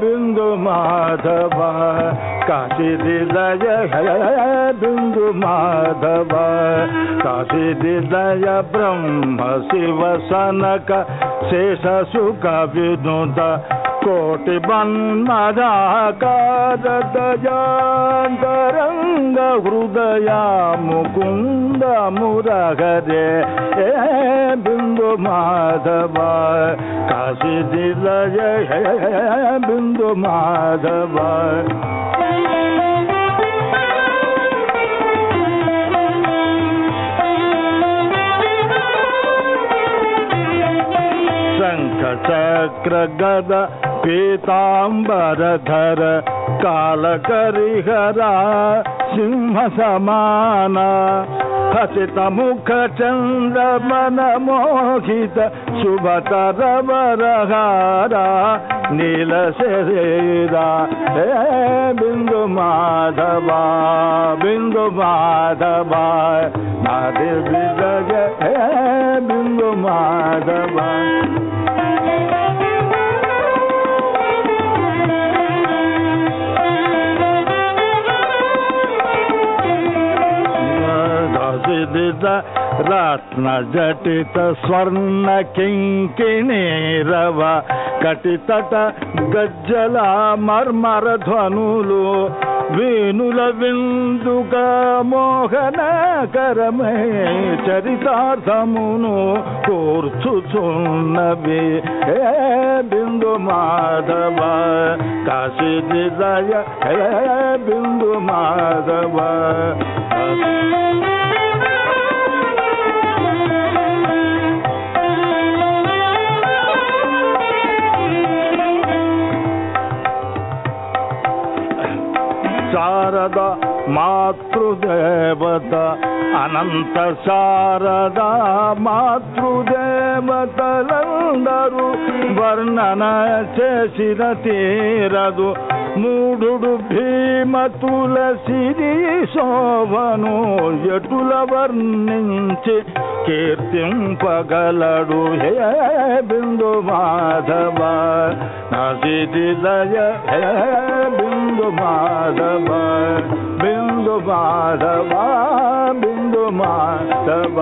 బిందు మాధవ కాశీ హృదయ బిందు మాధవ కాశీ హృదయ బ్రహ్మ శివ సనక శేష సుఖ వినుద కోటి మన్మదాకారదయాంతరంగ హృదయ ముకుంద మురగరే ఏ బిందు మాధవ కాశీ నిలయ బిందు మాధవ శంఖ చక్ర గద పీతాంబరధర కాళకరిహరా సింహ సమాన హసిత ముఖ చంద్ర మన మోహిత శుభతర వరహార నీల శరీరా. హే బిందు మాధవా బిందు మాధవా నాది బిజగ హే బిందు మాధవా. దశిదిత రత్న జటిత స్వర్ణ కింకిణీరవ కటితట గజ్జల మర్మర ధ్వనులు వేణుల విందుక మోహనకరమే చరితార్థమును కోర్చుచున్నవి. హే బిందు మాధవ కాశీ నిలయ హే బిందు మాధవ. శారద మాతృదేవత అనంత శారద మాతృదేవతలందరూ వర్ణన చేసిన తీరదు మూడు భీమ తులసిరి శోభను ఎటుల వర్ణించి కీర్తింపగలడు హే బిందు మాధవ నసిదిలయ హే బిందు మాధవ బిందు మాధవ బిందు మాధవ